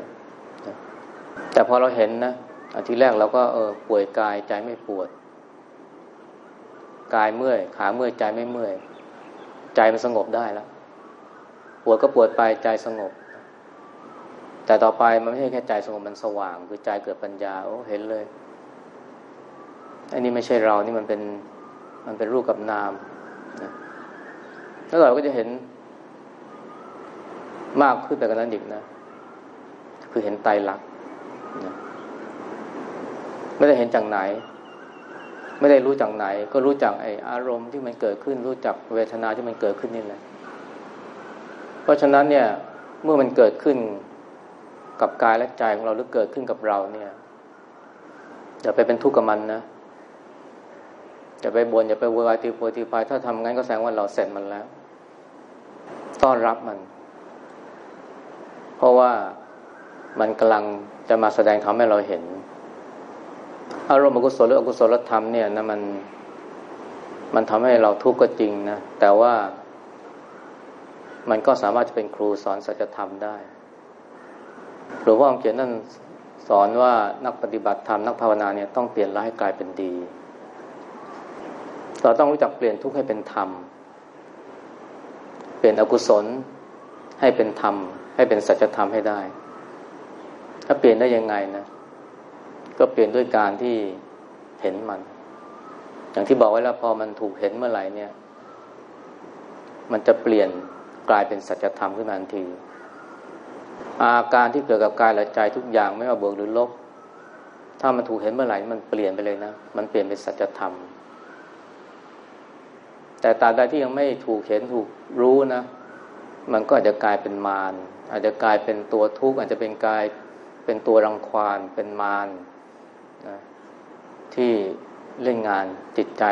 แต่พอเราเห็นนะอันที่แรกเราก็เออป่วยกายใจไม่ปวด กายเมื่อย ขาเมื่อยใจไม่เมื่อย ใจมันสงบได้แล้ว ปวดก็ปวดไปใจสงบ แต่ต่อไปมันไม่ใช่แค่ใจสงบมันสว่าง คือใจเกิดปัญญาโอ้เห็นเลย อันนี้ไม่ใช่เรานี่มันเป็นมันเป็นรูปกับนามนะแล้วเราก็จะเห็น มากขึ้นไปกว่านั้นอีกนะ คือเห็นไตรลักษณ์ไม่ได้เห็นจากไหน ไม่ได้รู้จากไหน ก็รู้จากไออารมณ์ที่มันเกิดขึ้น รู้จักเวทนาที่มันเกิดขึ้นนี่แหละ เพราะฉะนั้นเนี่ย เมื่อมันเกิดขึ้นกับกายและใจของเราหรือเกิดขึ้นกับเราเนี่ยอย่าไปเป็นทุกข์กับมันนะอย่าไปบน่นอย่าไปวายตีโพตีพายถ้าทำงั้นก็แสดงว่าเราเสร็จมันแล้ว ต้อนรับมัน ราะว่ามันกำลังจะมาแสดงทำให้เราเห็น อารมณ์อกุศลหรืออกุศลธรรมเนี่ยนะมันมันทำให้เราทุกข์ก็จริงนะ แต่ว่ามันก็สามารถจะเป็นครูสอนสัจธรรมได้ หลวงพ่อเขียนนั่นสอนว่านักปฏิบัติธรรมนักภาวนาเนี่ยต้องเปลี่ยนร้ายให้กลายเป็นดี เราต้องรู้จักเปลี่ยนทุกข์ให้เป็นธรรม เปลี่ยนอกุศลให้เป็นธรรม ให้เป็นสัจธรรมให้ได้ ถ้าเปลี่ยนได้ยังไงนะ ก็เปลี่ยนด้วยการที่เห็นมัน อย่างที่บอกไว้แล้วพอมันถูกเห็นเมื่อไหร่เนี่ย มันจะเปลี่ยนกลายเป็นสัจธรรมขึ้นมาทันที อาการที่เกิดกับกายและใจทุกอย่างไม่ว่าบวกหรือลบ ถ้ามันถูกเห็นเมื่อไหร่มันเปลี่ยนไปเลยนะ มันเปลี่ยนเป็นสัจธรรม แต่ตาใดที่ยังไม่ถูกเห็นถูกรู้นะ มันก็อาจจะกลายเป็นมารอาจจะกลายเป็นตัวทุกข์อาจจะเป็นกายเป็นตัวรังควานเป็นมารนะที่เล่นงานจิตใจ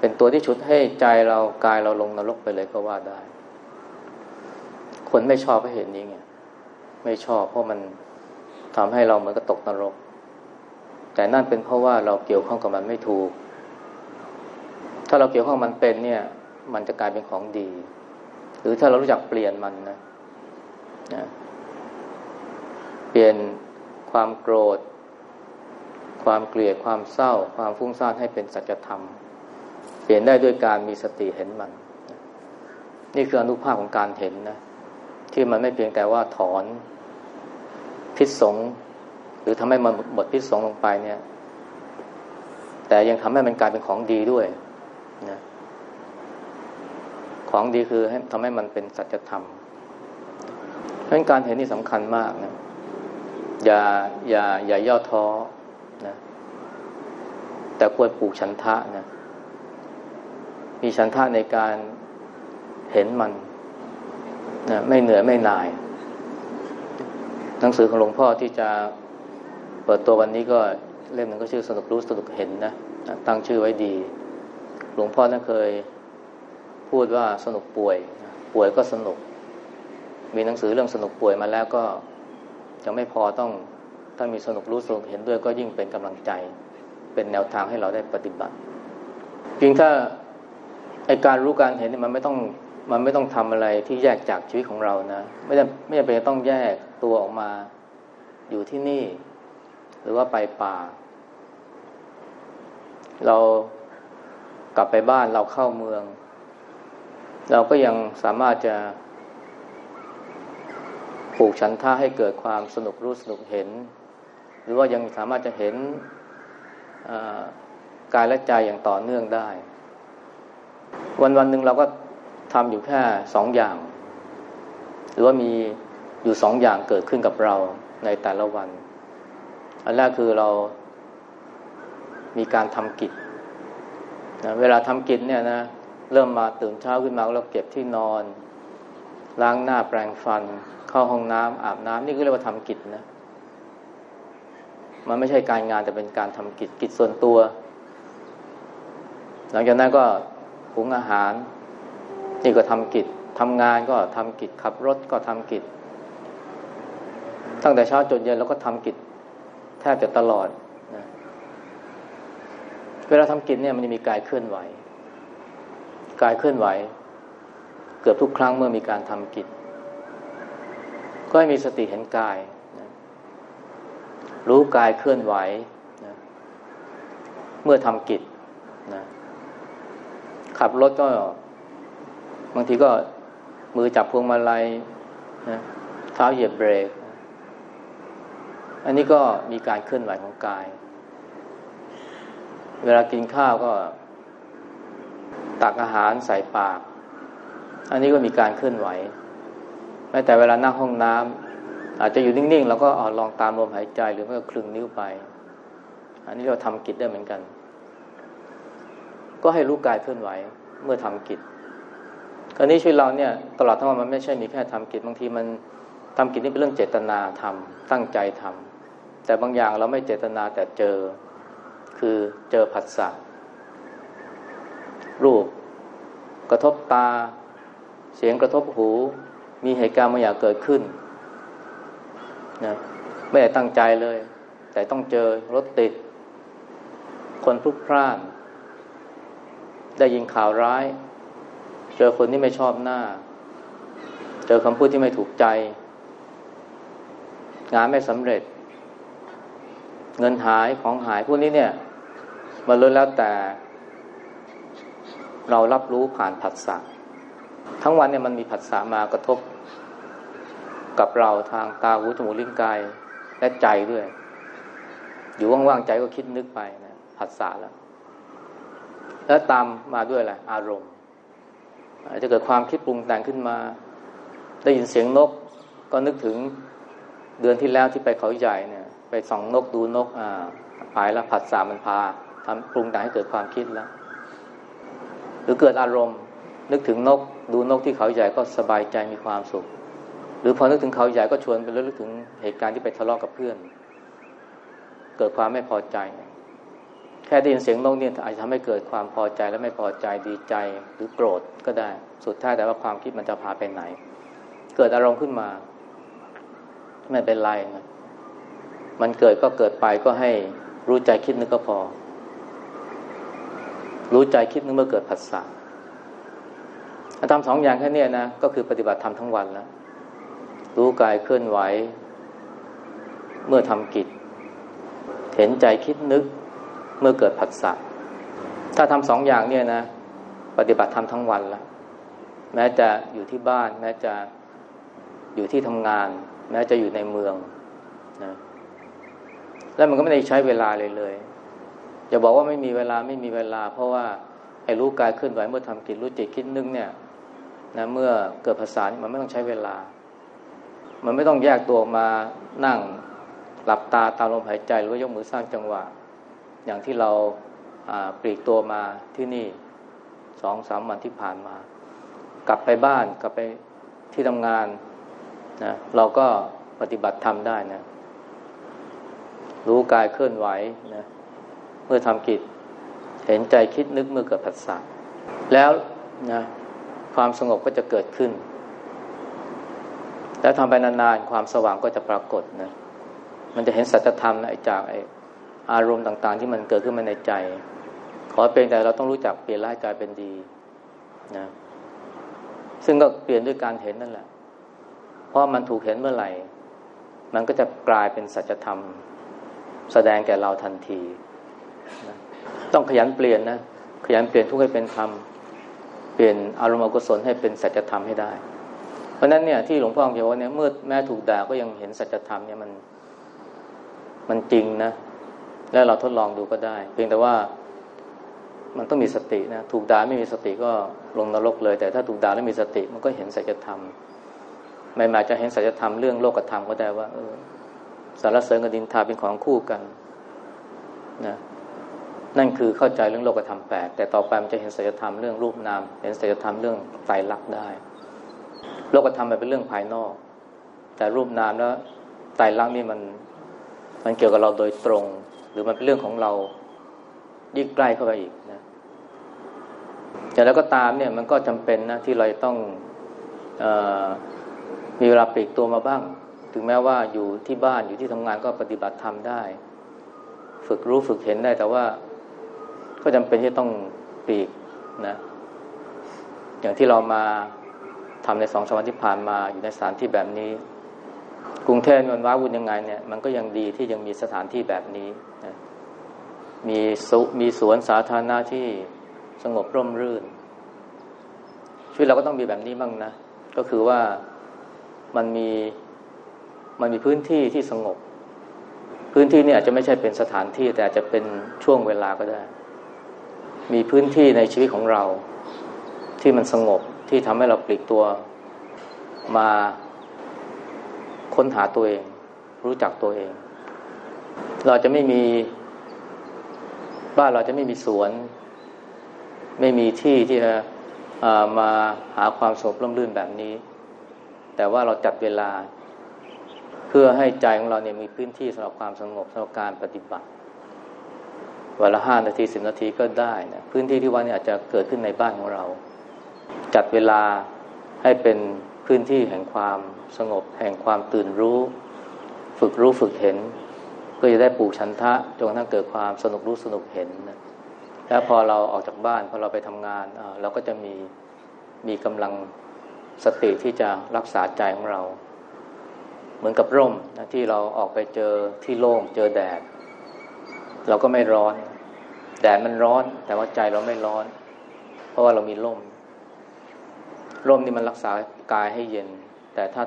เป็นตัวที่ชุดให้ใจเรากายเราลงนรกไปเลยก็ว่าได้ คนไม่ชอบก็เห็นนี้ไงไม่ชอบเพราะมันทำให้เราเหมือนกับตกนรก แต่นั่นเป็นเพราะว่าเราเกี่ยวข้องกับมันไม่ถูก ถ้าเราเกี่ยวข้องมันเป็นเนี่ย มันจะกลายเป็นของดี หรือถ้าเรารู้จักเปลี่ยนมันนะนะเปลี่ยนความโกรธ ความเกลียดความเศร้า ความฟุ้งซ่านให้เป็นสัจธรรม เปลี่ยนได้ด้วยการมีสติเห็นมัน นี่คืออนุภาพของการเห็นนะ ที่มันไม่เพียงแต่ว่าถอนพิษสงหรือทำให้มันหมดพิษสงลงไปเนี่ย แต่ยังทำให้มันกลายเป็นของดีด้วยนะ ของดีคือให้ทำให้มันเป็นสัจธรรมเพราะการเห็นนี่สำคัญมากนะ อย่าอย่าอย่าย่อท้อนะ แต่ควรปลูกฉันทะนะ มีฉันทะในการเห็นมันนะไม่เหนื่อยไม่หน่าย หนังสือของหลวงพ่อที่จะเปิดตัววันนี้ก็เล่มหนึ่งก็ชื่อสนุกรู้สนุกเห็นนะ ตั้งชื่อไว้ดี หลวงพ่อนั้นเคย พูดว่าสนุกป่วย ป่วยก็สนุก มีหนังสือเรื่องสนุกป่วยมาแล้วก็ยังไม่พอต้องถ้ามีสนุกรู้สนุกเห็นด้วยก็ยิ่งเป็นกำลังใจ เป็นแนวทางให้เราได้ปฏิบัติจริงถ้าไอการรู้การเห็นนี่มันไม่ต้องมันไม่ต้องทำอะไรที่แยกจากชีวิตของเรานะไม่จำไม่จำเป็นต้องแยกตัวออกมาอยู่ที่นี่ หรือว่าไปป่า เรากลับไปบ้านเราเข้าเมือง เราก็ยังสามารถจะปลูกฉันท่าให้เกิดความสนุกรู้สนุกเห็น หรือว่ายังสามารถจะเห็นกายและใจอย่างต่อเนื่องได้ วันวันหนึ่งเราก็ทำอยู่แค่สองอย่าง หรือว่ามีอยู่สองอย่างเกิดขึ้นกับเราในแต่ละวัน อันแรกคือเรามีการทำกิจนะเวลาทำกิจเนี่ยนะ เริ่มมาตื่นเช้าขึ้นมาเราเก็บที่นอน ล้างหน้าแปรงฟัน เข้าห้องน้ำอาบน้ำนี่ก็เรียกว่าทำกิจนะ มันไม่ใช่การงานแต่เป็นการทำกิจกิจส่วนตัว หลังจากนั้นก็หุงอาหาร นี่ก็ทำกิจทำงานก็ทำกิจขับรถก็ทำกิจ ตั้งแต่เช้าจนเย็นเราก็ทำกิจแทบจะตลอดนะเวลาทำกิจเนี่ยมันจะมีกายเคลื่อนไหว กายเคลื่อนไหว เกือบทุกครั้งเมื่อมีการทำกิจ ก็ให้มีสติเห็นกาย รู้กายเคลื่อนไหวนะเมื่อทำกิจนะขับรถก็บางทีก็มือจับพวงมาลัยนะเท้าเหยียบเบรก อันนี้ก็มีการเคลื่อนไหวของกาย เวลากินข้าวก็ ตักอาหารใส่ปาก อันนี้ก็มีการเคลื่อนไหวแม้แต่เวลานั่งห้องน้ำอาจจะอยู่นิ่งๆ แล้วก็ลองตามลมหายใจหรือไม่ก็คลึงนิ้วไป อันนี้เราทำกิจได้เหมือนกัน ก็ให้รู้กายเคลื่อนไหวเมื่อทำกิจคราวนี้ชีวิตเราเนี่ยตลอดทั้งวันมันไม่ใช่มีแค่ทำกิจบางทีมันทำกิจนี่เป็นเรื่องเจตนาทำตั้งใจทำแต่บางอย่างเราไม่เจตนาแต่เจอคือเจอผัสสะ รูป กระทบตา เสียงกระทบหู มีเหตุการณ์บางอย่างเกิดขึ้นนะไม่ได้ตั้งใจเลย แต่ต้องเจอรถติด คนพลุกพล่าน ได้ยินข่าวร้าย เจอคนที่ไม่ชอบหน้า เจอคำพูดที่ไม่ถูกใจ งานไม่สำเร็จ เงินหายของหายพวกนี้เนี่ย มันล้วนแล้วแต่ เรารับรู้ผ่านผัสสะทั้งวันเนี่ยมันมีผัสสะมากระทบ กับเราทางตาหูจมูกลิ้นกายและใจด้วย อยู่ว่างๆใจก็คิดนึกไปนะผัสสะแล้ว แล้วตามมาด้วยอะไรอารมณ์อาจจะเกิดความคิดปรุงแต่งขึ้นมา ได้ยินเสียงนก ก็นึกถึงเดือนที่แล้วที่ไปเขาใหญ่เนี่ย ไปส่องนกดูนกอ่าไปแล้วผัดสามันพาทำปรุงแต่งให้เกิดความคิดแล้ว รือเกิดอารมณ์ นึกถึงนก ดูนกที่เขาใหญ่ก็สบายใจมีความสุข หรือพอนึกถึงเขาใหญ่ก็ชวนไปเรื่องถึงเหตุการณ์ที่ไปทะเลาะกับเพื่อน เกิดความไม่พอใจ แค่ได้ยินเสียงนกเนี่ยอาจจะทำให้เกิดความพอใจและไม่พอใจดีใจหรือโกรธก็ได้ สุดท้ายแต่ว่าความคิดมันจะพาไปไหน เกิดอารมณ์ขึ้นมาไม่เป็นไรนะมันเกิดก็เกิดไปก็ให้รู้ใจคิดนึกก็พอ รู้ใจคิดนึกเมื่อเกิดผัสสะทำสองอย่างแค่นี้นะ ก็คือปฏิบัติธรรมทั้งวันแล้ว รู้กายเคลื่อนไหว เมื่อทำกิจ เห็นใจคิดนึกเมื่อเกิดผัสสะถ้าทำสองอย่างเนี่ยนะ ปฏิบัติธรรมทั้งวันแล้ว แม้จะอยู่ที่บ้าน แม้จะอยู่ที่ทำงาน แม้จะอยู่ในเมืองนะแล้วมันก็ไม่ได้ใช้เวลาเลยเลย อย่าบอกว่าไม่มีเวลาไม่มีเวลา เพราะว่าไอ้รู้กายเคลื่อนไหวเมื่อทำกิจรู้จิตคิดนึกเนี่ยนะเมื่อเกิดภาษานมันไม่ต้องใช้เวลา มันไม่ต้องแยกตัวมานั่งหลับตาตามลมหายใจหรือว่ายกมือสร้างจังหวะ อย่างที่เราปลีกตัวมาที่นี่สองสามวันที่ผ่านมา กลับไปบ้านกลับไปที่ทำงานนะเราก็ปฏิบัติทำได้นะรู้กายเคลื่อนไหวนะ เมื่อทำกิจ เห็นใจคิดนึกเมื่อเกิดผัสสะแล้วนะความสงบก็จะเกิดขึ้น แล้วทำไปนานๆความสว่างก็จะปรากฏนะมันจะเห็นสัจธรรมนะจากไออารมณ์ต่างๆ ที่มันเกิดขึ้นมาในใจ ขอเป็นแต่เราต้องรู้จักเปลี่ยนร้ายกลายเป็นดีนะซึ่งก็เปลี่ยนด้วยการเห็นนั่นแหละ เพราะมันถูกเห็นเมื่อไหร่ มันก็จะกลายเป็นสัจธรรม แสดงแก่เราทันที ต้องขยันเปลี่ยนนะขยันเปลี่ยนทุกให้เป็นธรรมเปลี่ยนอารมณ์อกุศลให้เป็นสัจธรรมให้ได้ เพราะนั้นเนี่ยที่หลวงพ่อเขียนว่าเนี่ยเมื่อแม่ถูกด่าก็ยังเห็นสัจธรรมเนี่ยมันมันจริงนะ แล้วเราทดลองดูก็ได้ เพียงแต่ว่ามันต้องมีสตินะถูกด่าไม่มีสติก็ลงนรกเลย แต่ถ้าถูกด่าแล้วมีสติมันก็เห็นสัจธรรมไม่มาจะเห็นสัจธรรมเรื่องโลกธรรมก็ได้ว่าออสารเสริญกับดินทาเป็นของคู่กันนะ นั่นคือเข้าใจเรื่องโลกธรรมแปดแต่ต่อไปมันจะเห็นสัจธรรมเรื่องรูปนาม เห็นสัจธรรมเรื่องไตรลักษณ์ได้ โลกธรรมมันเป็นเรื่องภายนอก แต่รูปนามแล้วไตรลักษณ์นี่มันมันเกี่ยวกับเราโดยตรง หรือมันเป็นเรื่องของเรายิ่งใกล้เข้าไปอีกนะแต่แล้วก็ตามเนี่ยมันก็จำเป็นนะที่เราต้องอมีเวลาปลีกตัวมาบ้าง ถึงแม้ว่าอยู่ที่บ้านอยู่ที่ทำงานก็ปฏิบัติธรรมได้ ฝึกรู้ฝึกเห็นได้แต่ว่า ก็จำเป็นที่ต้องปลีกนะ อย่างที่เรามาทำในสองสวันที่ผ่านมาอยู่ในสถานที่แบบนี้ กรุงเทพมันว้าวุ่นยังไงเนี่ยมันก็ยังดีที่ยังมีสถานที่แบบนี้นะมีสุมีสวนสาธารณะที่สงบร่มรื่นชีวิตเราก็ต้องมีแบบนี้บ้างนะ ก็คือว่ามันมีมันมีพื้นที่ที่สงบ พื้นที่นี่อาจจะไม่ใช่เป็นสถานที่แต่อาจจะเป็นช่วงเวลาก็ได้ มีพื้นที่ในชีวิตของเรา ที่มันสงบที่ทำให้เราปลีกตัวมาค้นหาตัวเอง รู้จักตัวเอง เราจะไม่มีบ้านเราจะไม่มีสวน ไม่มีที่ที่จะมาหาความสงบร่มรื่นแบบนี้ แต่ว่าเราจัดเวลา เพื่อให้ใจของเราเนี่ยมีพื้นที่สำหรับความสงบสำหรับการปฏิบัติ วันละห้านาทีสิบนาทีก็ได้นะพื้นที่ที่ว่านี่อาจจะเกิดขึ้นในบ้านของเรา จัดเวลาให้เป็นพื้นที่แห่งความสงบ แห่งความตื่นรู้ ฝึกรู้ฝึกเห็นเพื่อจะได้ปลูกชันทะจนกระทั่งเกิดความสนุกรู้สนุกเห็นนะแล้วพอเราออกจากบ้านพอเราไปทำงานเราก็จะมีมีกำลังสติที่จะรักษาใจของเรา เหมือนกับร่มนะที่เราออกไปเจอที่โล่งเจอแดด เราก็ไม่ร้อนแดดมันร้อน แต่ว่าใจเราไม่ร้อน เพราะว่าเรามีร่ม ร่มนี่มันรักษากายให้เย็น แต่ถ้า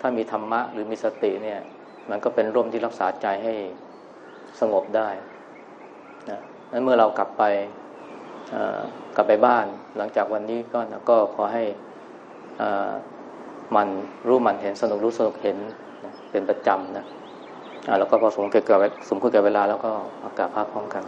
ถ้ามีธรรมะหรือมีสติเนี่ย มันก็เป็นร่มที่รักษาใจให้สงบได้นะนั้นเมื่อเรากลับไปกลับไปบ้านหลังจากวันนี้ก็นะก็ขอให้มันรู้มันเห็นสนุกรู้สนุกเห็นนะเป็นประจำนะ แล้วก็พอสมควรแก่สมควรแก่เวลาแล้วก็อากาศภาพพร้อมกัน